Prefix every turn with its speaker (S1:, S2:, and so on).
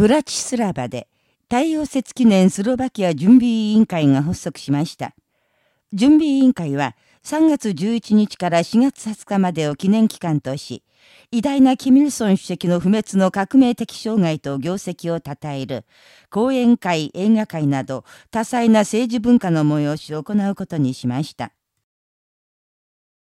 S1: ブラチスラバで太陽節記念スロバキア準備委員会が発足しました。準備委員会は3月11日から4月20日までを記念期間とし、偉大なキミルソン主席の不滅の革命的障害と業績を称える、講演会、映画会など多彩な政治文化の催しを行うことにしました。